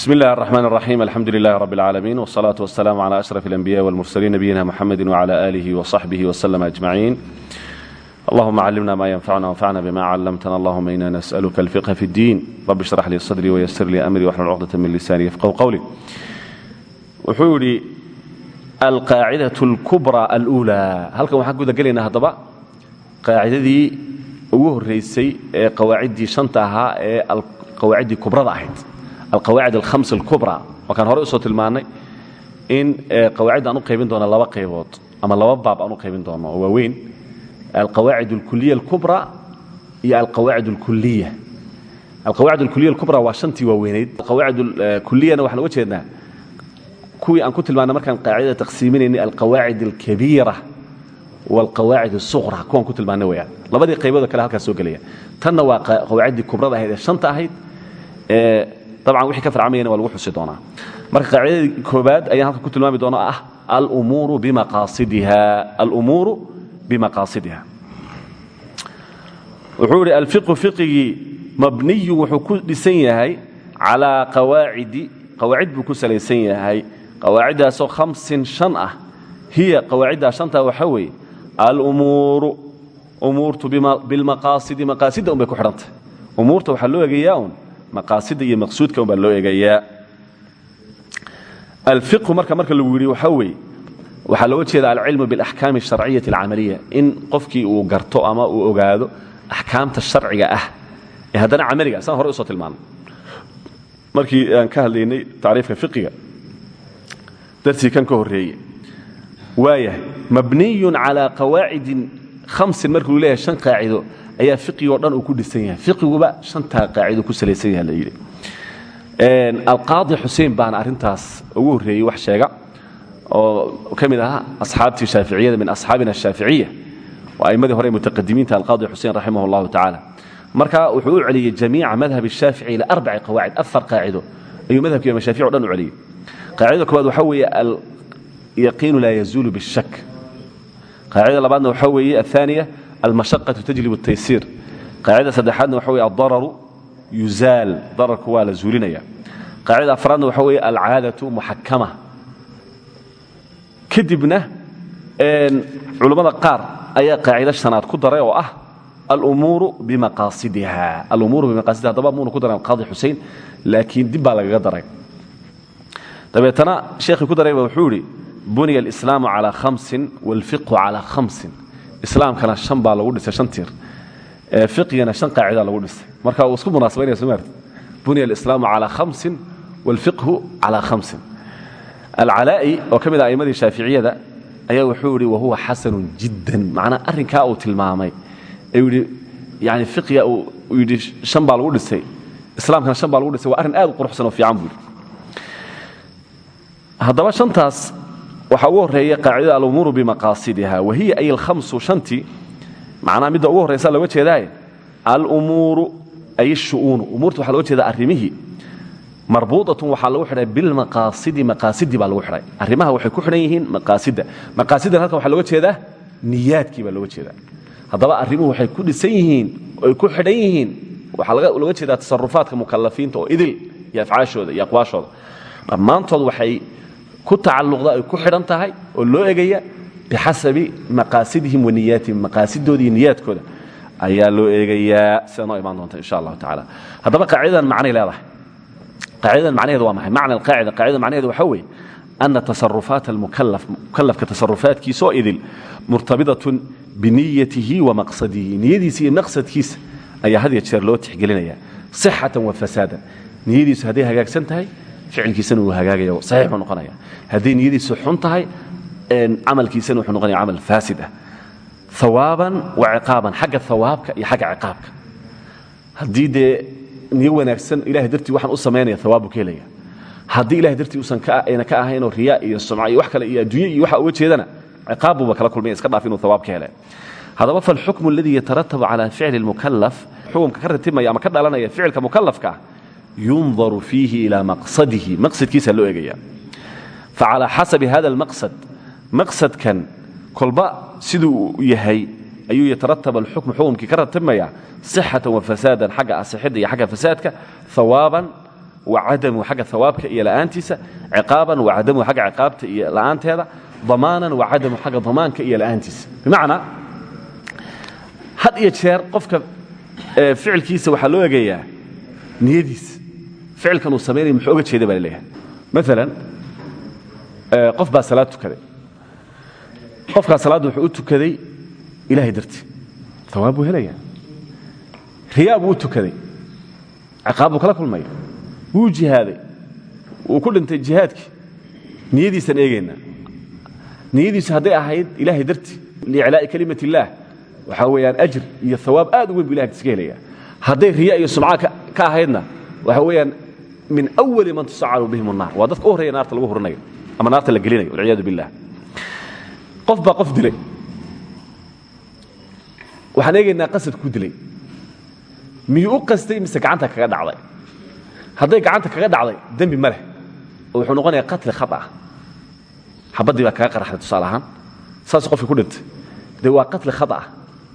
بسم الله الرحمن الرحيم الحمد لله رب العالمين والصلاة والسلام على أشرف الأنبياء والمرسلين نبينا محمد وعلى آله وصحبه وسلم أجمعين اللهم علمنا ما ينفعنا وانفعنا بما علمتنا اللهم إنا نسألك الفقه في الدين رب اشرح لي صدري ويسر لي أمري واحلل عقدة من لساني يفقه قولي وحولي القاعدة الكبرى الأولى هل كان حق قلنا هضبا قاعدة دي ugu horeysay ee qawaaciddii shanta ahaa ee qawaaciddii kubrada ahayd alqawaacid alkhams alkubra. Wakaan horey u soo tilmaannay in qawaacid aan u qaybin doono laba qaybood ama laba baab aan u qaybin doono oo waaweyn. Alqawaacid alkuliya alkubra iyo alqawaacid alkuliya alqawaacid alkuliya alkubra waa shantii waaweynayd alqawaacid alkuliyana waxaan uga jeednaa kuwii aan ku tilmaannay markaan qaacidada taqsiiminaynay alqawaacid alkabiira walqawaacid asuqra kuwaan ku tilmaannay weyaan labadii qayboodoo kale halkaas soo gelaya. Tanna waa qawaaciddii kubrada ahayd ee shanta ahayd ee dabcan wixii ka farcamayana waa lagu xusi doonaa. Marka qaacidadii koobaad ayaan halka ku tilmaami doona ah alumuuru bimaqaasidiha wuxuu idhi alfiqu fiqigii mabniyun wuxuu ku dhisan yahay calaa qawaacidi qawaacid buu ku salaysan yahay qawaaciddaasoo khamsin shan ah. Hiya qawaaciddaa shantaa waxaa weeye alumuuru umuurtu bilmaqaasidi maqaasida un bay ku xidhantahy umuurta waxaa loo eegayaa un maqaasida iyo maqsuudka un baa loo eegayaa alfiqhu marka marka lagu yidhi waxaa weeye waxaa looga jeeda alcilmu biاlaxkaami الsharciyati اlcamaliya in qofkii uu garto ama uu ogaado axkaamta sharciga ah ee haddana camaliga saan horey usoo tilmaanay markii aan ka hadlaynay tacriifka fiqiga darsigii kan ka horreeye waayahay mabniyun calaa qawaacidin hamsin markuu leeyahay shan qaacido ayaa fiqigoo dhan uu ku dhisan yahay. Fiqiguba shantaa qaacido ku salaysan yaha la yidhi. Alqaadi xuseen baana arrintaas ugu horreeyey wax sheega oo ka mid ahaa asxaabtii min asxaabina ashaaficiya oo a'immadii hore mutaqadimiinta alqaadi xuseen raximah allahu marka wuxuu u celiyey jamiica madhab shaafici ila arbaci qawaacid afar qaacido ayuu madhabkii imaam shaafici dhan u celiyey qaacidada koowaad waxaa weeye alyaqiinu laa yazuulu bishak qaacidada labaadna waxaa weeye aلثaaniya almashaqatu tajlib taysiir qaacida saddexaadna waxa wey adararu yuzaal dararku waa la zuulinaya qaacida afraadna waxa wey alcaadatu muxakama kadibna culammada qaar ayaa qaacido shanaad ku daray oo ah alumuuru bimaqaasidiha alumuuru bimaqaasidiha haddaba muuna ku daran qaadi xusein laakiin dib baa lagaga daray dabeetana sheekhii ku darayba wuxuu yidhi buniya alislaamu calaa khamsin waalfiqhu calaa khamsin islaamkana shan baa lagu dhisay shan tiir. Fiqigana shan qaacidaa lagu dhisay. Marka uu isku munaasabaynaya soo maarta buniya alislaamu calaa hamsin waalfiqhu calaa hamsin alcalaa'i oo ka mid ah a'immadii shaaficiyada ayaa wuxuu yidhi wahuwa xasanun jiddan. Macnaa arrinkaa uu tilmaamay. Yidhi yani fiqiga uu yidhi shan baa lagu dhisay. Islaamkana shan baa lagu dhisay. Waa arrin aad u quruxsan oo fiican buu yidhi. Haddaba waxaa ugu horreeya qaacidada alumuuru bimaqaasidiha wahiya ay alhamsu shantii macnaha midda ugu horraysa looga jeedaaye alumuuru ay ashu'uunu umuurta waxaa looga jeedaa arrimihii marbuuطatun waxaa lagu xidhay bilmaqaasidi maqaasidii baa lagu xidhay. Arrimaha waxay ku xidhan yihiin maqaasida. Maqaasidan halkan waxaa looga jeedaa niyaadkii baa looga jeedaa. Haddaba arrimuhu waxay ku dhisan yihiin oy ku xidhan yihiin. Waxaa looga jeedaa tasarufaadka mukalafiinta oo idil iyo afcaashooda iyo aqwaashooda. Dhammaantood waxay ku tacalluqda ay ku xidhan tahay oo loo egaya bixasabi maqaasidihim wa niyaatihim maqaasidooda iyo ayaa loo eegayaa sida noo doonta insha allahu tacala haddaba qaacidadan macnay leedahay. Qaacidadan macnaheedu waa maxay? Macna alqaacida qaacidada macnaheedu waxaa weeye ana tasarufaat almukalaf mukalafka tasarufaadkiisa oo idil murtabidatun biniyatihi wa maqsadihi. Niyadiisa maqsadkiisa ayaa had jeer loo tixgelinaya sixatan wa fasaadan. Niyadiisu hadday hagaagsan tahay ficilkiisana uu hagaagaya saxiix buu noqonaya hadday niyadiisu xun tahay camalkiisana wuxuu noqonaya camal faasid ah. Hawaaban wa ciqaaban xagga hawaabka iyo xagga ciqaabka. Haddii dee niyo wanaagsan ilahay dartii waxaan u samaynaya hawaab buu ka helaya haddii ilahay dartii uusan ayna ka ahaynoo riyaa iyo sumca iyo wax kale iyo adduunye iyo waxa uga jeedana ciqaab buuba kala kulmaya iska dhaaf inuu hawaab ka hele. Haddaba falxukmu aladii yataratabu cala ficli اlmukalaf xukumka ka ratibmaya ama ka dhalanaya ficilka mukalafka ah yundaru fiihi ilaa maqsadihi maqsadkiisa loo eegaya facalaa xasabi hada almaqsad maqsadkan kolba siduu yahay ayuu yataratab alxukmu xukumkii ka ratibmaya sixatan wa fasaadan xagga asixidda iyo xagga fasaadka hawaaban wa cadamu xagga hawaabka iyo la'aantiisa ciqaaban wa cadamu xagga ciqaabta iyo la'aanteeda damaanan wa cadamu xagga damaanka iyo la'aantiisa bimacnaa had iyo jeer qofka ficilkiisa waxaa loo egayaa niyadiisa ficilkan uu samaynaya muxuu oga jeeda baa la leeyahay maalan qof baa salaad tukaday qofkaa salaadda wuxuu u tukaday ilahay dartii awaab buu helaya riyaa buu u tukaday ciqaab buu kala kulmaya wuu jihaaday wuu ku dhintay jihaadkii niyadiisaan eegaynaa niyadiisu hadday ahayd ilaahay dartii liiclaa'i kelimat illaah waxaa weeyaan ajr iyo hawaab aad u weyn bu ilahay iska helaya hadday riya iyo sumca ka ahaydna waxa weeyaan min awali man tusacaru bihim الnaar waa dadka u horreeya naarta lagu hurinayo ama naarta la gelinayo walciyaadu billah. Qof baa qof dilay. Waxaan eegaynaa qasad ku dilay. Miyuu u qastay mise gacanta kaga dhacday? Hadday gacanta kaga dhacday dembi ma leh. Oo wuxuu noqonayaa qatli khat ah. Xabaddii baa kaga qaraxday tusaale ahaan. Saasuu qofkii ku dhintay. Dee waa qatli khat ah.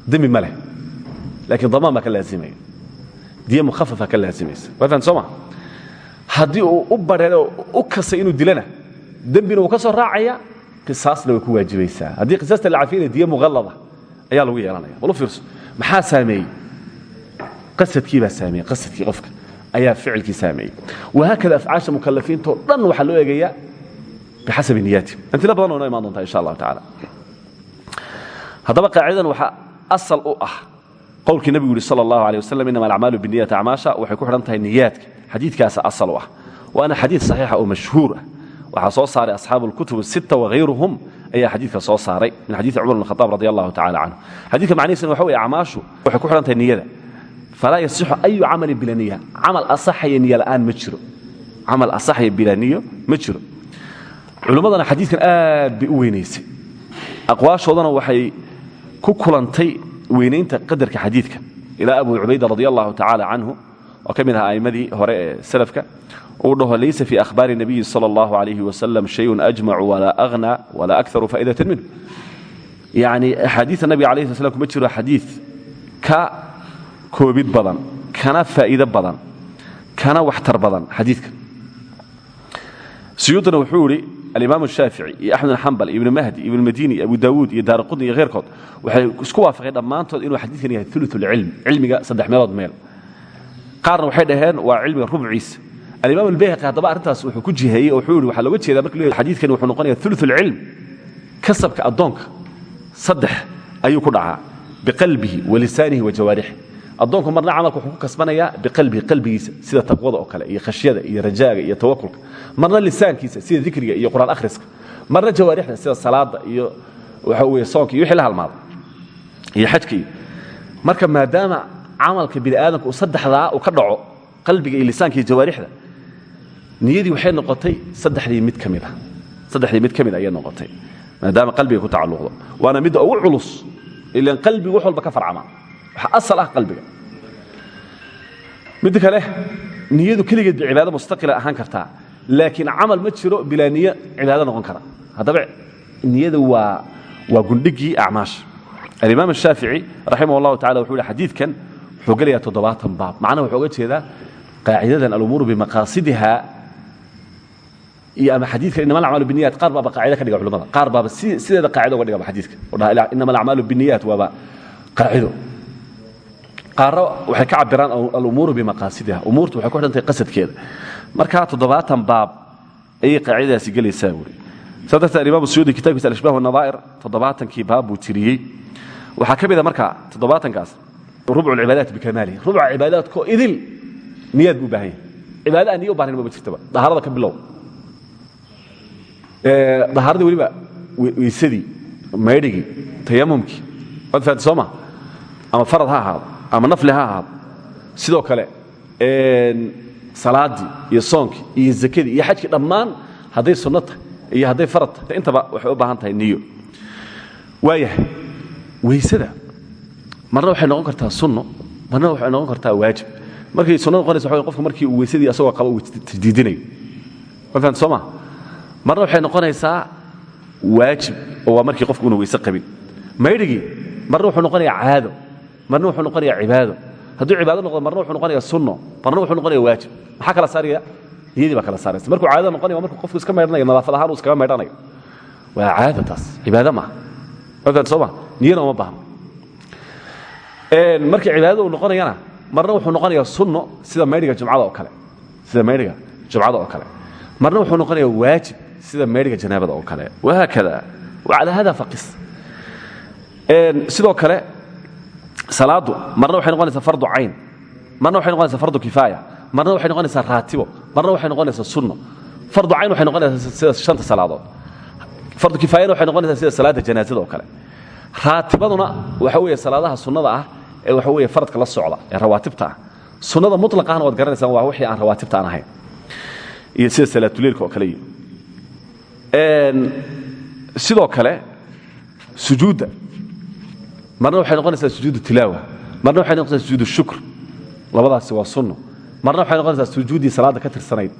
Dembi ma leh. Laakiin damaan baa ka laazimaya. Diya mukhafafa ka laazimaysa waa fahan soo ma haddii uu u bareero u kasay inuu dilana dembina wuu ka soo raacaya qisaasna way ku waajibaysaa haddii qisaasta la cafiyana diya muqallada ayaa lagu yeelanaya. Walu fiirso. Maxaa saameeyey? Qasadkii baa saameeyey. Qasadkii qofka ayaa ficilkii saameeyey. Wahaakada afcaasha mukalafiinta oo dhan waxaa loo eegayaa bixasabi niyaatihim amtilo badan oo noo imaan doontaa insha allahu tacaala. Haddaba qaacidadan waxaa asal u ah qowlkii nebigu yidhi sala allahu alيh wasalam inama alacmaalu biniyati acmaasha. Waxay ku xidhan tahay niyaadka xadiidkaasa asal u ah waana xadiid saxiixa oo mashhuur ah waxaa soo saaray asxaabu اlkutub الsitta wahayruhum ayaa xadiidka soo saaray min xadiidi cumar bn khaaab radi allahu tacala canhu xadidka macnihiisana waxa weye acmaashu waxay ku xidhan tahay niyada falaa yasixu ayu camalin bila niya camal asaxaya niyo la'aan ma jiro camal asaxaya bilaa niyo ma jiro culimmadana xadiidkan aad bay u weynaysay aqwaashoodana waxay ku kulantay weynaynta qadarka xadiidka ilaa abu cubayda radi allahu tacaala canhu oo ka mid ahaa aimmadii hore ee salafka uu dhaho laysa fii ahbaari nabiyi sala allahu alayhi wasalam shayun ajmacu walaa ahnaa walaa akaru faa'idatan minhu. Yacni axaadiida nabiga alay sl kuma jiro xadiid ka koobid badan kana faa'iido badan kana waxtar badan xadiidka. Suyuudna wuxuu idhi alimaam shaafici iyo axmed xambal ibnu mahdi ibnumadiini iyo abu daawuud iyo daaraqudni iyo waxay isku waafaqeen dhammaantood inuu xadiidkan yahay ulu lcilm cilmiga saddex meelood meel qaarna waxay dhaheen waa cilmiga rubciisa alimaam albayhaqi haddaba arrintaas wuxuu ku jiheeyey oo wuxuu ihi waxaa looga jeeda marka xadiidkani wuxuu noqonaya ulu اlcilm kasabka addoonka saddex ayuu ku dhacaa biqalbihi wa lisaanihi wa jawaarixi. Addoonku marna camalka wuxuu ku kasbanayaa biqalbihi qalbigiisa sida taqwada oo kale iyo khashyada iyo rajaaga iyo tawakulka. Marna lisaankiisa sida dikriga iyo qur'aan akhriska. Marna jawaarixda sida salaada iyo waxa weye soonka iyo wixii la iyo xajka marka maadaama camalka biniaadamka saddexdaa u ka dhaco qalbiga iyo lisaanka iyo jawaarixda niyadii waxay noqotay saddexdii mid ka mida ah. saddexdii mid ka mid ayay noqotay maadaama qalbiga ku tacalluqdo. Waana midda ugu culus ilaan qalbigu wax walba ka farcama. Waxa asal ah qalbiga. Midda kale niyadu keligeed bay cibaado mustaqila ahaan kartaa laakiin camal ma jiro bilaa niyo cibaado noqon kara. Haddaba niyada waa waa gundhigii acmaasha. Alimaam ashaafici raximah allahu tacala wuxuu yihi xadiidkan wuxuu gelayaa toddobaatan baab. Macnaha wuxuu oga jeedaa qaacidadan alumuuru bimaqaasidiha iyo ama xadiidkan inama alacmaalu biniyat qaar baaba qaacida ka dhiga culamada qaar baaba sideeda qaacida uga dhigaba xadiidka. Oo dhaha inama alacmaalu biniyat waaba qaacido. Qaarro waxay ka cabiraan alumuuru bimaqaasidiha umuurtu waxay ku xidhantahay qasadkeeda. Markaa toddobaatan baab ayay qaacidadaasi gelaysaa buuri saa darteed alimaam suyuudi kitabkiisa alashbah wanadaa'ir toddobaatankii baab buu tiriyey. Waxaa ka mid a markaa rubcu lcibaadaat bikamaalihi rubca cibaadaadkoo idil niyaad buu baahan yahay cibaada aan niyo u baahnayn maba jirtaba dahaarada ka bilow dahaaradii weliba weysadii maydhigii tayamumkii fahanti soo ma ama farad ha ahaado ama nafli ha ahaado sidoo kale salaaddii iyo soonkii iyo zakadii iyo xajkii dhammaan hadday sunno tahay iyo hadday farad tahay intaba waxay u baahan tahay niyo waayahay weysada marna waxay noqon kartaa sunno marna waxay noqon kartaa waajib. Markay sunno noqonaysa qofka markii uu weysadii asagoo qaba uu tajdiidinayo ma soo ma? Marna waxay noqonaysaa waajib oo markii qofku una weyse qabin. Maydhigii marna wuxuu noqonayaa caado. Marna wuxuu noqonayaa cibaado. Hadduu cibaado noqdo marna wuxuu noqonaya sunno. Marna wuxuu noqonaya waajib. Maxaa kala saaraya niyadii baa kala saaraysa. Markuu caadada noqonaya markuu qofku iska maydhanayo nadaafad ahaan uu iskaga maydhanayo. Waa caada taas. Cibaado maaha markaad soo ma? Niyana uma markii cibaadada uu noqonayana marna wuxuu noqonayaa sunno sida maydhiga jumcada oo kale sida maydhiga jumcada oo kale. Marna wuxuu noqonayaa waajib sida maydhiga janaabada oo kale. Wahaakada wacalaa hada faqis. Sidoo kale salaadu marna waxay noqonaysaa fardu cayn. Marna waxay noqonaysaa fardu kifaaya. Marna waxay noqonaysaa raatibo. Marna waxay noqonaysaa sunno. Fardu cayn waxay noqonaysaa sida shanta salaadood. Fardu kifaayana waxay noqonaysaa sida salaada janaasada oo kale raatibaduna waxa weeye salaadaha sunnada ah ee waxa weeye faradka la socda ee rawaatibta ah. Sunnada mutlaqahna waad garanaysaan waa wixii aan rawaatibta aan ahayn. Iyo sida salaatuleilka oo kale sidoo kale sujuudda. Marna waxay noqonaysaa sujuudu tilaawa. Marna waxay noqonaysaa sujuudu shukr. Labadaasi waa sunno marna waxay noqonaysaa sujuuddii salaadda ka tirsanayd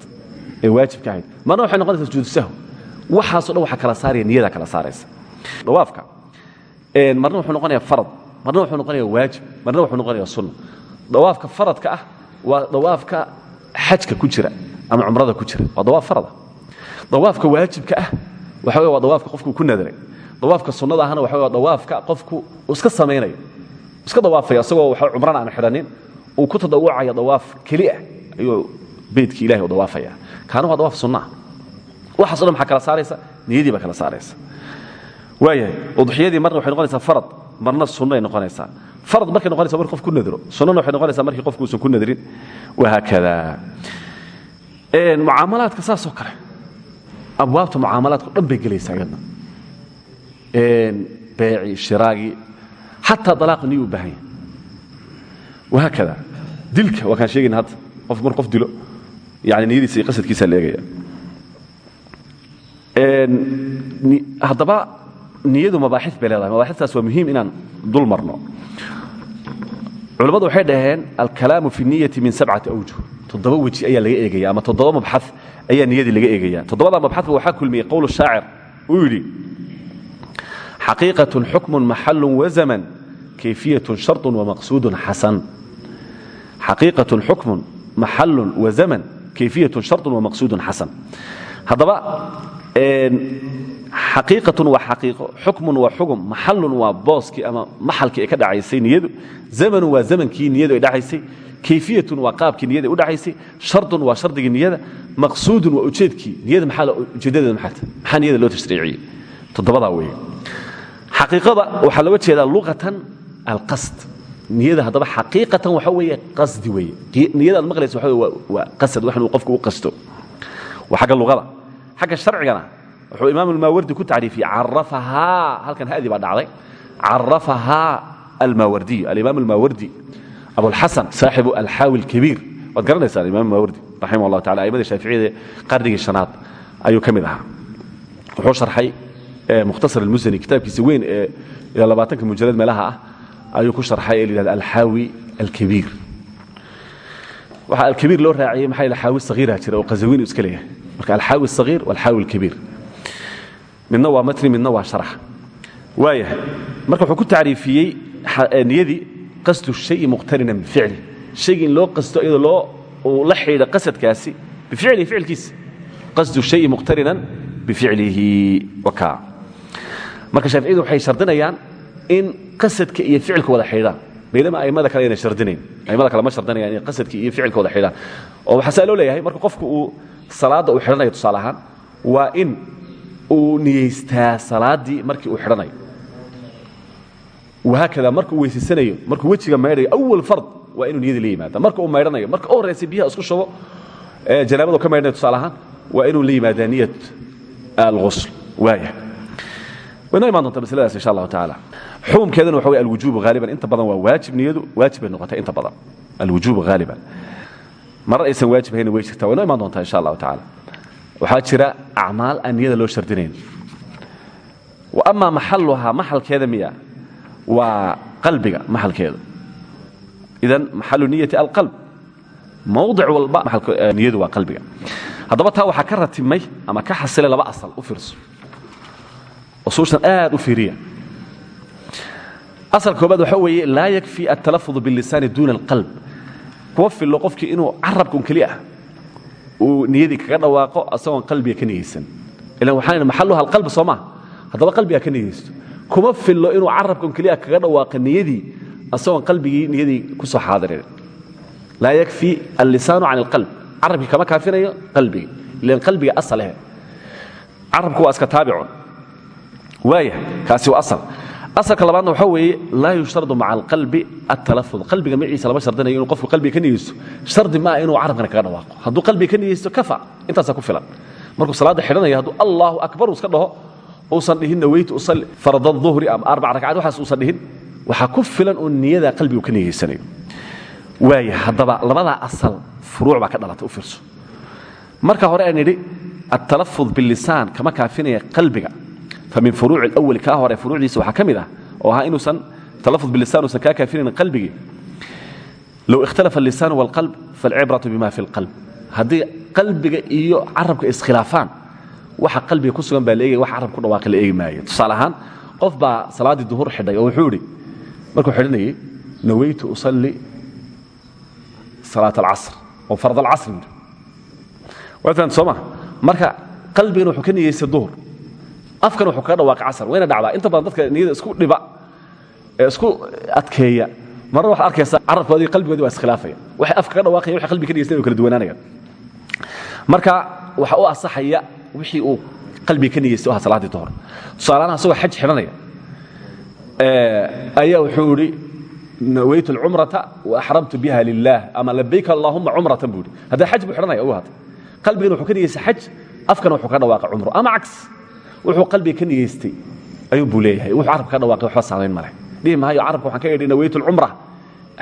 ee waajibka ahayd. Marna waxay noqonaysaa sujuudu sahw. Waxaaso dhan waxaa kala saaraya niyadaa kala saaraysa. Dawaafka marna wuxuu noqonaya farad. Marna wuxuu noqonaya waajib. Marna wuxuu noqonaya sunno dawaafka faradka ah waa dawaafka xajka ku jira ama cumrada ku jira. Waa dawaaf farada dawaafka waajibka ah waxa waa dawaafka qofku ku nadaray dawaafka sunnada ahna waxa waa dawaafka qofku iska samaynayo. Iska dawaafaya isagoo waxa cumrana aan xidhanin uu ku tadawucaya dawaaf keli ah. Ayuu beydkii ilahay u dawaafaya. Kaana waa dawaaf sunnaah waxaaso dhan maxaa kala saaraysa? Niyadii baa kala saaraysa waayahay udxiyadii marna waxay noqonaysaa farad marna sunnay noqonaysaa. Farad markay noqonaysa marki qof ku nadro sunnana waxay noqonaysaa markii qofku uusan ku nadrin wahaakada mucaamalaadka saasoo kale abwaabta mucaamalaadka o dhan bay gelaysaa iyadna beecii shiraagii xataa dalaaqi niyuu u baahan yahay wahaakada dilka waa kaan sheegayna hadda qof mar qof dilo. Yani niyadiisa iyo qasadkiisaa la eegaya. Haddaba niyadu mabaaxi bay leedahay. Mabaaxitaas waa muhiim inaan dul marno. Culammadu waxay dhaheen alkalaamu fi niyati min sabcati awjuh. Toddoba weji ayaa laga eegaya ama toddoba mabxa ayaa niyadii laga eegaya toddobada mabxaba waxaa kulmiyey. Qowl shaacir uu yidhi xaqiiqatun xukmun maxalun wazaman kayfiyatun sharطun wamaqsuudun xasan xaqiiqatun xukmun maxalun wazaman kayfiyatun sharطun wamaqsuudun xasan haddaba xaqiiqatun waa xaqiiqo xukmun waa xugum maxalun waa booskii ama maxalkii ay ka dhacaysay niyadu zamanun waa zamankii niyadu ay dhacaysay kayfiyatun waa qaabkii niyada u dhacaysay shardun waa shardigii niyada maqsuudun waa ujeedkii niyada maxaa ujeedadeeda maxaa tahay? Maxaa niyada loo tashriiciyey? Toddobadaa weeye. Xaqiiqada waxaa looga jeedaa luqatan alqasd. Niyada haddaba xaqiiqatan waxa weeye qasdi weeye. Niyada aad maqlaysa waxa waa qasad wax inuu qofku u qasto. Waa xagga luqada. Xagga sharcigana wuxuu imaam almaawardi ku tacriifiyey carafahaa halkan hadi baa dhacday. Carafahaa almaawardiy alimaam almaawardi abulxasan saaxibu alxaawi alkabiir. Waad garanaysaan imam almaawardi raximah llah tacala aimada shaaficiyada qarnigii shanaad ayuu ka mid ahaa. Wuxuu sharxay mukhtasar almusani kitaabkiisa weyn ee labaatanka mujalad meelaha ah ayuu ku sharxay ee la yihahda alxaawi alkabiir. Waxaa alkabiir loo raaciyey maxaa yidhi xaawi sagiira jira oo qazawiin uu iska leeyahay? Marka alxaawi midna waa matni midna waa sharax waayahay marka wuxuu ku tacriifiyey niyadii qasdu shayi muqhtarinan bificli shayga in loo qasto iyadoo loo uu la xidhiidho qasadkaasi bificlihi ficilkiisa. Qasdu shayi muqhtarinan bificlihi wakaa marka shaaficiyadu waxay shardinayaan in qasadka iyo ficilka wada xidhiidhaan baynama aimada kale ayna shardinayn. Aimada kale ma shardinayaan inay qasadkii iyo ficilka wada xidhiidhaan oo waxaa saa loo leeyahay marka qofku uu salaadda uu xidhanayo tusaale ahaan waa in uu niyeystaa salaaddii markii uu xidhanayo wahaakada marka uu weysasanayo markuu wejiga maydhayo awal fard waa inuu niyadii la yimaada marka uu maydhanayo marka u horraysay biyaha isku shubo janaabadu ka maydhanayo tusaale ahaan waa inuu la yimaadaa niyat alghusl waaya waynoo imaan doontaa masladaas insha allahu tacaala. Xukumkeedana waxa wey alwujuubu haaliban inta badan waa waajib niyadu waajib bay noqotay inta badan. Alwujuubu haaliban marar aysan waajib hayna way jirtaa? Waynoo imaan doontaa insha allahu tacaala waxaa jira acmaal aan niyada loo shardinayn. Wa amaa maxaluhaa maxalkeeda miya waa qalbiga maxalkeeda. Idan maxalu niyati alqalb mawdic walba niyadu waa qalbiga. Haddaba taa waxaa ka ratimay ama ka xasilay laba asal u fiirso usuushan aad u fiiriya. Asalka koobaad waxa weeye laa yakfi altalafudu bilisaani duuna alqalb. Kuma fillo qofkii inuu carabka un keli ah uu niyadii kaga dhawaaqo asagoon qalbiga ka niyeysan. Ilan waxaan idhi maxalluha alqalb soo maa haddaba qalbiga ka niyeysto. Kuma fillo inuu carabka un keli ah kaga dhawaaqa niyadii asagoon qalbigii niyadii ku soo xaadirin laa yakfi allisaanu can alqalb. Carabkii kama kaafinayo? Qalbigii ilan qalbiga asal eh. Carabku waa iska taabicun waaya kaasi waa asal asalka labaadna waxaa weeye laa yushtaradu maca alqalbi altalafud qalbiga maciisa lama shardinayo inuu qofku qalbiga ka niyeysto. Shardi maaha inuu carabkana kaga dhawaaqo. Hadduu qalbiga ka niyeysto kafa intaasaa ku filan. Markuu salaadda xidhanaya hadduu allahu akbar uu iska dhaho uusan dhihin naweytu usalli farada duhri ama arbac ragcaad waxaas uusan dhihin waxaa ku filan uu niyadaa qalbigu ka niyeysanayo waaya haddaba labadaa asal furuuc baa ka dhalata u fiirso. Marka hore aan idhi altalafud bilisaan kama kaafinaya qalbiga famin furuuci alawali kaa hore furuucdiisa waxaa ka mid ah oo ahaa inuusan talafud bilisan uusan kaa kaafinayn qalbigii low ikhtalafa allisaan walqalb falcibratu bima fi lqalb haddii qalbiga iyo carabka waxa qalbiga ku sugan baa la eegaya wax carab ku dhawaaqa la maayo tusaale qof baa salaaddii duhur xidhay oo wuxuu idhi markuu xidhanayey naweytu usalli salaat alcasr oo farad alcasr yidhi waa fahamta marka qalbigana wuxuu ka niyeystay duhur afkan wuxuu kaga dhawaaqay casar. Wayna dhacdaa. Inta badan dadka niyada isku dhiba isku adkeeya marna waxaad arkaysaa carabkoodii qalbigoodii waa iskhilaafaya. Waxay afka kaga dhawaaqaya waxay qalbiga ka way kala duwanaanayaan. Marka waxa u asaxaya wixii uu qalbiga ka niyeystay oo ahaa salaaddii duhur. Tusaalahaan asagoo xaj xidhanaya ayaa wuxuu idhi nawaytu alcumrata wa axramtu biha lilah ama labayka allahuma cumratan buu idhi haddee xaj buu xidhanaya ugu wuxuu ka niyeystay xaj afkana wuxuu ka dhawaaqa cumro. Ama cags wuxuu qalbiga ka niyeystay ayuu buu leeyahay. Wuxuu carabka ka dhawaaqay waxba saamayn male dhihi maayo carabka waxaan ka idhi nawaytu alcumra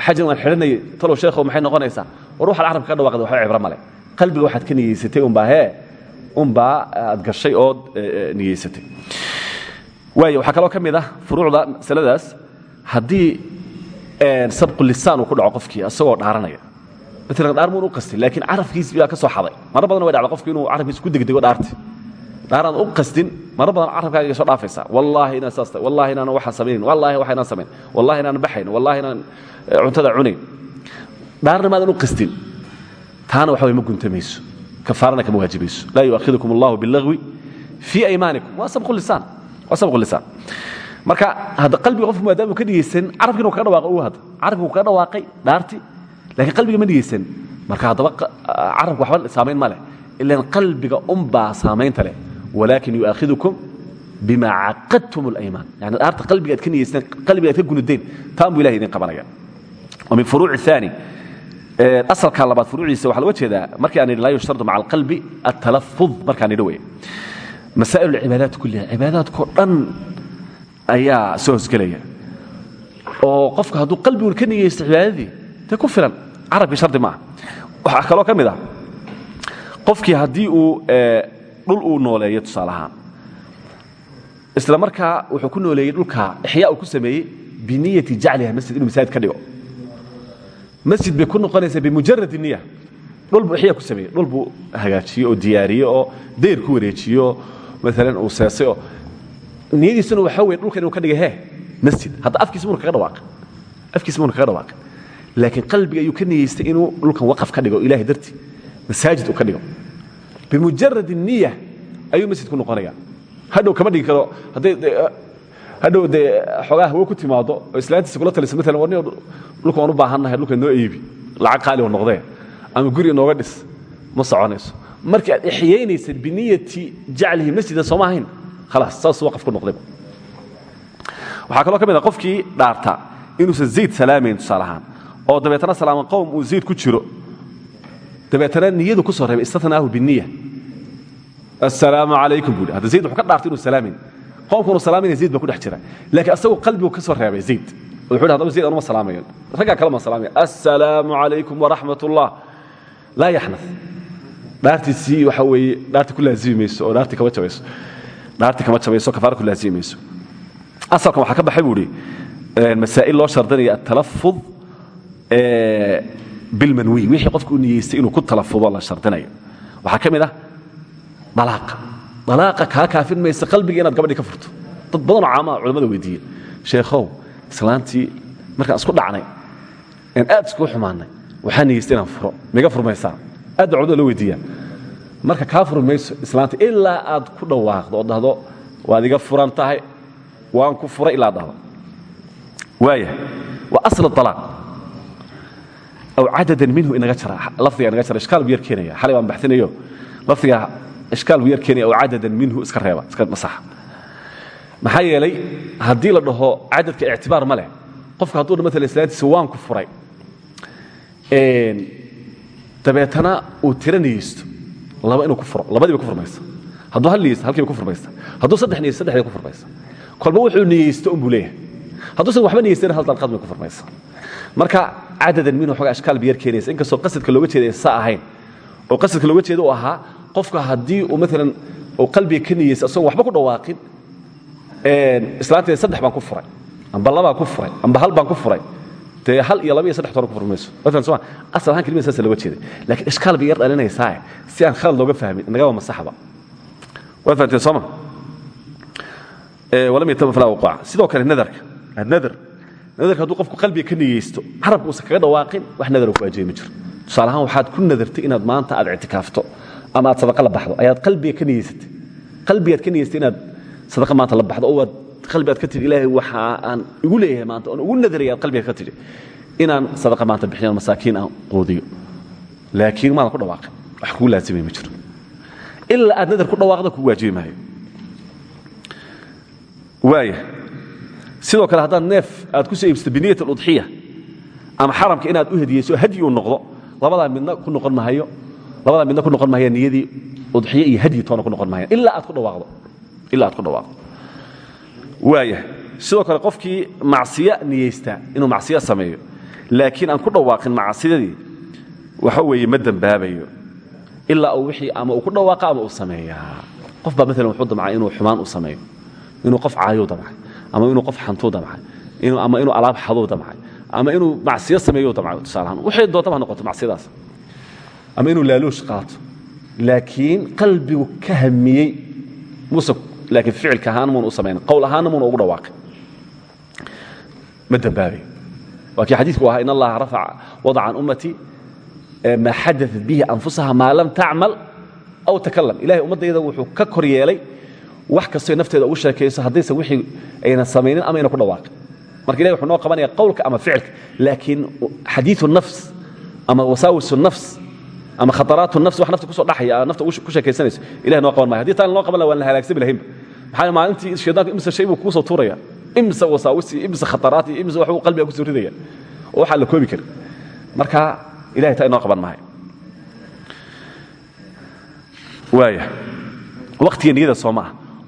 xajan waan xidhanayay talow sheekhow maxay noqonaysaa? War waxaad carabka ka dhawaaqday waxba cibro male qalbiga waxaad ka niyeysatay unbaa hee? Unbaa aad gashay ood niyeysatay waaya waxaa kaloo ka mid ah furuucda masaladaas haddii sabqu lisaan uu ku dhaco qofkii asagoo dhaaranaya. Maalan dhaar muun u qastay laakiin carabkiis baa ka soo xaday. Mara badan way dhacda qofku inuu carabkiisa ku degdego dhaarti dhaaraan u qasdin mara badan carabkaaga soo dhaafaysaa wallaahi inaan saas tahay wallahi inaan waxaan samaynayn wallaahi waxa inaan samayn wallahi inaan baxayn wallahi inaan cuntada cunayn. Dhaarna maadan u qasdin. Taana waxa way ma guntamayso. Kafaarana kama waajibayso laa yu'akhidukum allahu billagwi fii aymaanikum waa sabqu lisaan. Waa sabqu lisaan. Marka hadda qalbiga qofku maadaama uu ka dhigaysan carabkiina uu kaga dhawaaqay uu hadda carabki uu kaga dhawaaqay dhaarti. Laakiin qalbiga ma dhigaysan. Marka haddaba carabka waxba saamayn ma leh. Ilan qalbiga unbaa saamaynta leh wlaakin yuaakhidukum bima caqadtum اlaymaan yani dhaarta qalbiga ad ka niyeyseen qalbiga ad ka gunudeen taan buu ilahay idin qabanaya min furuuc aani asalka labaad furuuciisa waxa loga jeedaa markii aan idhi laa yushtardu maca alqalbi atalafud markaan idhi wey masaa'il alcibaadaat kulliha cibaadaadkao dhan ayaa soo hosgelaya oo qofka hadduu qalbigun ka nigaysto cibaadadii dee ku filan carabkii shardi ma aha waxaa kaloo ka mid ah qofkii haddii uu dhul uu nooleeyo tusaale ahaan isla markaa wuxuu ku nooleeyey dhulka ixyaa uu ku sameeyey biniyati jacliha masjid inuu masaajid ka dhigo. Masjid bay ku noqonaysaa bimujarad niya dhul buu ixyaa ku sameeyey. Dhul buu hagaajiyo oo diyaariyo oo dayr ku wareejiyo maalan uu seesay oo niyadiisuna waxaa weye dhulkan inuu ka dhigay hee masjid. Hadda afkiisa muna kaga dhawaaqin afkiisa muna kaga dhawaaqin laakiin qalbiga ayuu ka niyeystay inuu dhulkan waqaf ka dhigo ilahay dartii masaajid uu ka dhigo bimujarad niya ayuu masjid ku noqonaya. Hadhow kama dhigi karo hadday hadhow dee xoogaa hawo ku timaado oo islaantiisa kula taliso maalan warni dhulka waan u baahannahay dhulka noo iibi lacag qaali oo noqdee ama guri nooga dhis ma soconayso. Markii aad ixyaynaysad biniyati jaclihi masjidan sooma ahayn khalaas saas waqaf ku noqdayba waxaa kaloo ka ah oo dabeetana salaama qowm uu zayd ku jiro dabeetana niyadu ku soo reebay istatnaahu biniya assalaamu calaykum buu hadda zayd wuxuu ka dhaartay inuu salaamayn qowmkunu salaamayna zayd baa ku dhex jira laakiin asagu qalbigu ka soo reebay zayd. Wuxuu hadaba zayd anuma salaamayo raggaa kale ma salaamaya. Assalaamu calaykum waraxmat ullah laa yaxnad dhaartiisii waxa weeye dhaarti ku laazimi mayso oo dhaartii kama jabayso. Dhaarti kama jabayso kafaara ku laazimi mayso. Asalkan waxaa ka baxay buu idhi masaa'il loo shardinaya atalafud bilmanwi wixii qofku u niyeystay inuu ku talafudo la shardinayo. Waxaa ka mid ah dalaaqa. Dalaaqa kaa kaafin maysa qalbiga inaad gabadhii ka furto. Dad badanoo caamaha culamada weydiiya sheekhow islaantii markaan isku dhacnay aan aad iskugu xumaannay waxaa niyeystay inaan furo. Miga furmaysaa? Aad baa cudada la weydiiyaa marka kaa furi mayso ilaa aad ku dhawaaqdo oo dhahdo waad iga furan tahay waan ku furay ilaa dhahdo. Waaya waa asl alaaq aw cadadan minhu inaga jara lafdiga inaga jara ishkaal buu yar keenaya xalay baan baxsinayo lafdiga ishkaal buu yar keenaya aw cadadan minhu iska reeba iska masaxa maxaa yeelay haddii la dhaho cadadka ictibaar ma leh qofka hadduu maala islaantiisa waan ku furay dabeetana uu tiro niyeysto laba inuu ku furo labadiiba ku furmaysa hadduu hal niyeysto halkiiba ku furmaysa hadduu saddex niyeysto saddexdiiba ku furmaysa kolba wuxuu niyeysto unbuu leeyahay hadduusan waxba niyeystana hal dalqad bay ku furmaysa marka cadadan minhu xogaa ashkaal biyar keenaysa inkastoo qasadka looga jeeda sa ahayn. Oo qasadka looga jeeda u ahaa qofka haddii uu maalan uu qalbiga ka niyeysto asagoo waxba ku dhawaaqin islaanteeda saddex baan ku furay. Amba labaan ku furay. Amba hal baan ku furay. Dee hal iyo laba iyo saddex toona ku furi mayso maalan soma asal ahaan kelimada saasa looga jeeday. Laakiin ishkaal bay yar dhalinaysaa si aan khalad looga fahmin nagaba masaxba waad fahamteen sooma walam yatama falaa waqaca sidoo kale nadarka. Nadar nadarka hadduu qofku qalbiga ka niyeysto carabka uusan kaga dhawaaqin wax nadar ku ma jiro tusaale waxaad ku nadartay inaad maanta aad ictikaafto ama aad sadaqa baxdo. Ayaad qalbiga ka niyeysatay. Qalbigaad ka niyeystay inaad sadaqa maanta la baxdo. Oo waad ka tidhi ilaahay waxa aan igu leeyahay maanta oon ugu nadaraya aad ka tidhi inaan sadaqa maanta bixiyo masaakiin aan quudiyo. Laakiin maadan ku dhawaaqin. Wax kugu laasimay ma jiro. Aad nadar ku dhawaaqda kugu waajibi maayo. Waaya sidoo kale haddaad neef aad ku soo iibsato biniyat ama xaramka inaad u hediyeyso hadyi noqdo labadaa midna ku noqon mahayo labadaa midna ku noqon mahaya niyadii udxiye iyo hadyi toona ku noqon mahaya ilaa aad ku dhawaaqdo. Ilaa aad ku dhawaaqdo. Waaya sidoo kale qofkii macsiya niyeysta inuu macsiya sameeyo laakiin aan ku dhawaaqin macsiyadii waxa weeye ma dembaabayo ilaa uu wixii ama uu ku dhawaaqa ama uu sameeyaa. Qof baa wuxuu damcay inuu xumaan u sameeyo. Inuu qof caayuu damcay ama inuu qof xantuu damcay. Ama inuu alaab xaduu damcay. Ama inuu macsiyo sameeyo damcay tusaalahaan wixii doontaba ha noqoto macsiyadaas ama inuu laaluush qaato. Laakiin qalbigu ka hamiyey muuse laakiin ficilka ahaan muuna u samayn qowl ahaanna muuna ugu dhawaaqin. Ma dembaabayo waa in allaha rafaca wadaca can ummatii maa bihi anfusaha maa lam tacmal aw takalam ilahay ummaddayda wuxuu ka kor wax kastoy nafteeda ugu sheekayso haddaysan wixii ayna samaynin ama ayna ku dhawaaqin marka ilahi wuxuu noo qabanaya qowlka ama ficilka laakiin xadiiu nafs ama wasaawisu nafs ama khataraatu nafs wax nafta ku soo dhaxaya nafta ku sheekaysanayso ilahi noo qaban maya haddii taan noo qaban laha waan la halaagsami lahaynba maxaa maalintii shaydaanku imse shay buu kuusoo tuuraya? Imse wasaawisi imse khataraat iyo imse waxbuu qalbiga ridaya? Oo la koobi karin. Marka ilahay taa inoo qaban maayo. Waaya waqtiga niyada soo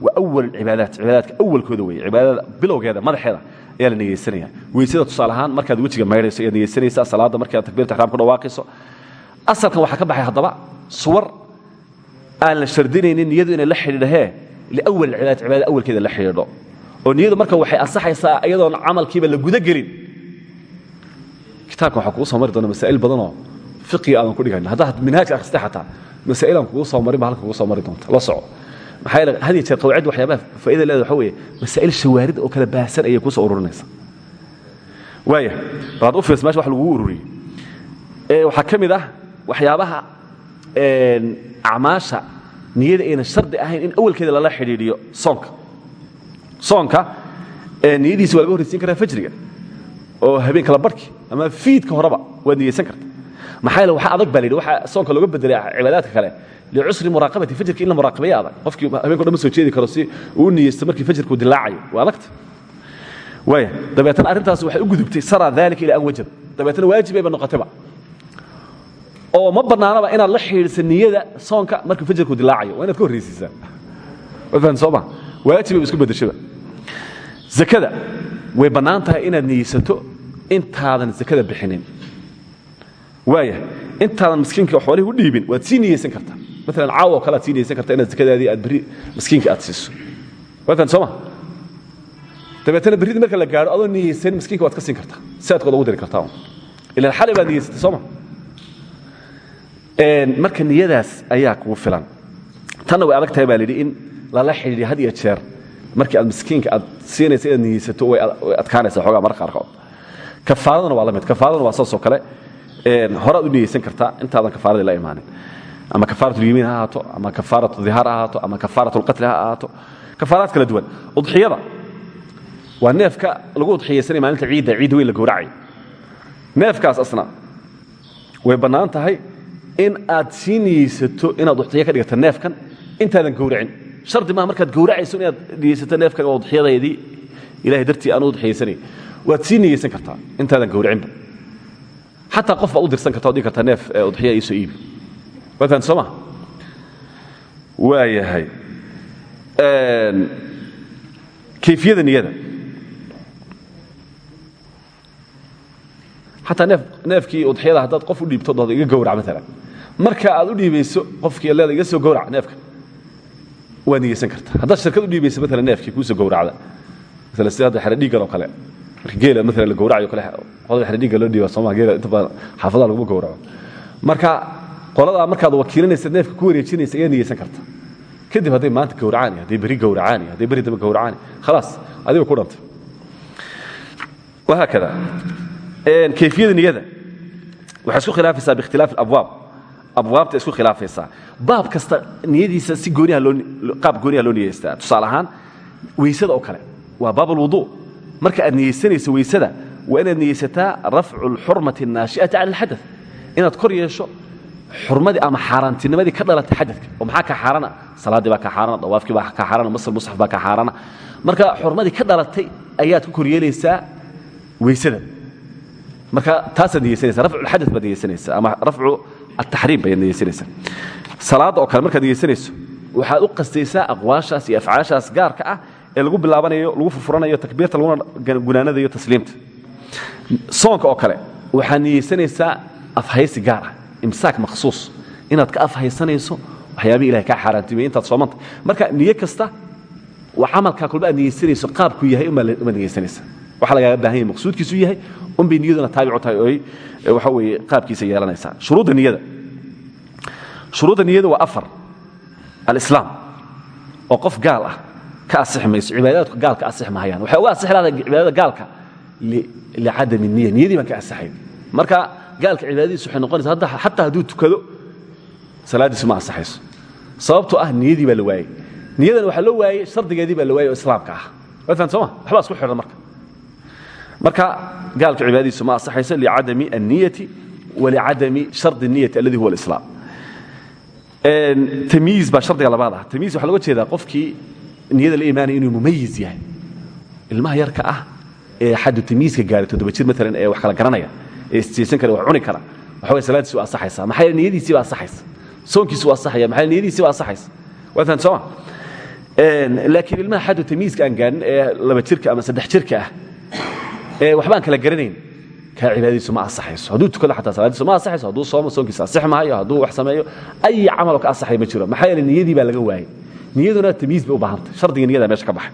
waa awal cibaadaat cibaadaadka awalkooda weeye. Cibaadada bilowgeeda madaxeeda ayaa la niyeysanaya weysada tusaale ahaan markaad wejiga maydhayso ayaad niyeysanaysaa salaadda markaad takbiirta ixraam ku dhawaaqayso asalkan waxaa ka baxay haddaba suwar aan la shardinaynin niyadu inay la xidhiidhahee liawal cibaadad cibaadada awalkeeda la xidhiidho. Oo niyadu marka waxay ansaxaysaa iyadoon camalkiiba la guda gelin. Kitaabkan waxaa kugu soo mari doona masaa'il badanoo fiqiga aadan ku dhigayn haddaad minhaajka akhristay xataa masaa'ilaan kugu soo marin ba halka kugu soo mari doonta. La soco maxaa had iyo jeer qawaacidda waxyaabaha faa'iida leeda waxa weeye masaa'il shawaarida oo kala baahsan ayay kuu soo ururinaysa. Waaya baad u fiirsa meesha wax lagugu ururiyey. Waxaa ka mid ah waxyaabaha acmaasha niyada ayna shardi ahayn in awalkeeda lala xidhiidhiyo soonka. Soonka niyadiisi waa laga horraysiin karaa fajriga oo habeen kala barhki ama fiidka horeba waad niyeysan karta. Maxaa yeele waxa adag baa la yidhi waxa soonka looga bedelay cibaadaadka kale licusri muraaqabati fajrka in la muraaqabeeya adag qofkii habeenko dhan ma soo jeedi karo si uu niyeysto markii fajrku dilaacayo waa adagta waxay u gudubtay sara dalika ila an wajab dabeetana waajibayba noqotayba oo ma bannaanaba inaad la xidhiidhsa niyada soonka markii fajrku dilaacayo waa ka horraysiisaa waa fahan soo ma waajibay isku beddeshaba zakada way bannaan inaad niyeysato intaadan zakada bixinin waaya intaadan miskiinka xoolihii u dhiibin waad sii niyeysan kartaa maalan caawa oo kale aad sii niyeysan kartaa inaad zakadaadii aad berri miskiinka aad siiso. Waa fahan soo ma? Dabeetana berridii marka la gaadho adoo niyeysan miskiinka waad ka siin kartaa si aad kood ugu diri kartaa ilan xalay baad niyeysatay soo ma? Marka niyadaas ayaa kugu filan. Tanna way adag tahay baa lidhi in lala xidhiidhiyo had iyo jeer. Markii aad miskiinka aad siinaysa inaad niyeysato way adkaanaysaa xoogaa marka qaarkood kafaaradana waa la mid. Kafaaradana waa saasoo kale horaad u niyeysan kartaa intaadan kafaaradii la imaanin ama kafaaratulyimiin ha ahaato ama kafaaratu dihaar ha ahaato ama kafaaratu lqatli ha ahaato. Kafaaraad kala duwan. Udxiyada. Waa neefka lagu udxiyaysanaya maalinta ciidda ciidda weyn la gowracayo neefkaas asna way bannaan tahay in aad sii niyeysato inaad udxiyo ka dhigata neefkan intaadan gowracin. Shardi maaha markaad gowracayso inaad niyeysato neefkan waa udxiyadeedii ilahay dartii aan u waad sii kartaa intaadan gowracinba xataa qof baad u dirsan neef udxiya iisoo iibi waad fahamta soo ma? Waayahay. Kayfiyada niyada. Xataa neef neefkii udxiyada haddaad qof u dhiibto dood iga gowrac maalan marka aad u dhiibayso qofkii leeda iga soo gowrac neefka waa niyeysan karta. Haddaad shirkad u dhiibayso maalan neefkii kuusoo gowracda maalan sida hadda xeradhiigan oo kale. Marka geela maalan la gowracayo kale xeradhiiga loo dhiiba sooma geela inta badan xaafadaha laguma gowraco. Marka qoladaa markaad wakiilinaysa neefka ku wareejinaysa ayaa niyeysan karta. Kadib hadday maanta gowracaan iyo hadday beri gowracaan iyo hadday beri dambe gowracaan khalaas adiga ku dhantay wahaakada kayfiyada niyada. Waxay isku khilaafaysaa biikhtilaaf alabwaab. Abwaabta isku khilaafaysaa. Baab kasta niyadiisa si gooniha loo qaab gooniha loo niyeystaa. Tusaale ahaan weysada oo kale. Waa baab alwuduu marka aad niyeysanayso weysada waa inaad niyeysataa rafcu alxurmati annaashi'ati cala alxadath inaad kor yeesho xurmadii ama xaaraantinimadii ka dhalatay xadadka oo maxaa ka xaarana? Salaaddii baa ka xaarana dawaafkii ka xaarana masal musxaf ka xaarana. Marka xurmadii ka dhalatay ayaad ku koryeelaysaa weysada. Marka taasaad niyeysanaysa rafcu alxadath baad niyeysanaysa ama rafcu altaxriim baad niyeysanaysa salaadda oo kale markaad niyeysanayso waxaad u qastaysaa aqwaashaas iyo afcaashaas gaarka ah ee lagu bilaabanayo lagu furfuranayo takbiirta laguna gunaanadayo tasliimta. Soonka oo kale waxaad niyeysanaysaa afhaysi gaar ah imsaak makhsuus. Inaad ka afhaysanayso waxyaabihii ilahay kaa xaaraantimey intaad soomanta marka niyo kasta waa camalkaa kolba aad niyeysanayso qaabku yahay umaad niyeysanaysa. Waxa lagaaga baahan yahay maqsuudkiisu yahay unbay niyaduna taabicu tahay oy waxa weeye qaabkiisa yeelanaysaa. Shuruudda niyada. Shuruudda niyada waa afar. Alislaam oo qof gaal ah ka asixi mayso. Cibaadaadku gaal ka asixi mahayaan. Waxay uga asixi lahada cibaadada gaalka licadami niya niyadii baan ka asixayn marka gaalka cibaadadiisu waxay noqonaysa hadda xataa hadduu tukado salaaddiisu ma ansaxayso. Sababtoo ah niyadii baa la waayey. Niyadan waxaa loo waayey shardigeedii baa la waayey islaamka ah. Waad fahan sooma waxbaa isku xidhan marka. Marka gaalka cibaadadiisu ma ansaxayso licadami anniyati walicadami shardi الniyati aladi huwa alislaam. Tamyiiz baa shardiga labaad ah. Tamyiiz waxaa jeedaa qofkii niyada la inuu mumayiz yahay. Ilmaha yarka ah ee xaddu tamyiizka gaaray toddoba jir maalan ee wax kala garanaya ee isjeysan kara wax cuni kara. Waxa way salaadiisi waa asaxaysaa maxaa yeele niyadiisii baa asaxaysa soonkiisu waa asaxaya maxaa yeele niyadiisii baa asaxaysa waa fahan sooma laakiin ilmaha xaddu tamyiizka aan gaarin ee laba jirka ama saddex jirka ah ee waxba aan kala garanayn kaa cibaadadiisu ma asaxayso. Hadduu tukado xataa salaadiisu ma asaxayso hadduu soomo soonkiisa asixi maayo hadduu wax sameeyo ay camaloo ka asaxay ma jiro. Maxaa yeele niyadii baa laga waayey niyaduna tamyiiz bay u baahantay shardiga niyada meesha ka baxay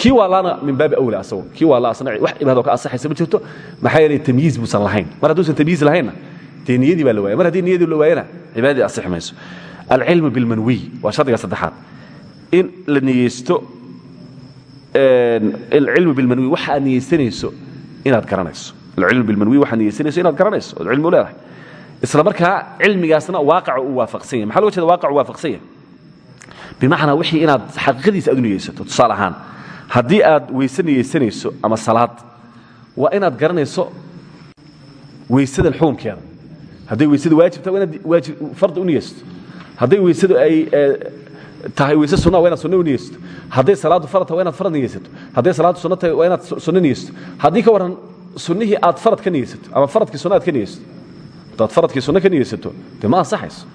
kii waalaana min baabi awla asago kii waala asna wax cibaado ka asaxaysa ma jirto. Maxaa yeelay tamyiiz buusan lahayn. Mar hadduusan tamyiiz lahaynna dee baa la waaya mar haddii niyadii la waayana cibaadadii asixi mayso. Alcilmu bilmanwiy waa shardiga saddexaad. In la niyeysto alcilmu bilmanwiy waxa aad inaad garanayso. Alcilmu bilmanwiy waxaad niyeysanayso inaad garanayso. Ood cilmi u isla markaa cilmigaasna waaqaca uu waafaqsan yahay maxaa loga jeeda waaqacu waafaqsan wixii inaad xaqiiqadiisa aad u haddii aad weyse niyeysanayso ama salaad waa inaad garanayso weysadan xukunkeeda. Hadday weysadu waajib tahay waa inaad fardi u niyeysato hadday weysadu ay tahay weyse sunna waa sunna u niyeysato hadday salaadu farad tahay inaad farad niyeysato. Hadday salaadu sunna tahay waa inaad sunna niyeysato. Haddii ka warran sunnihii aad farad ka niyeysato ama faradkii sunna ka niyeysato haddaad faradkii sunna ka niyeysato dee ma ansaxayso?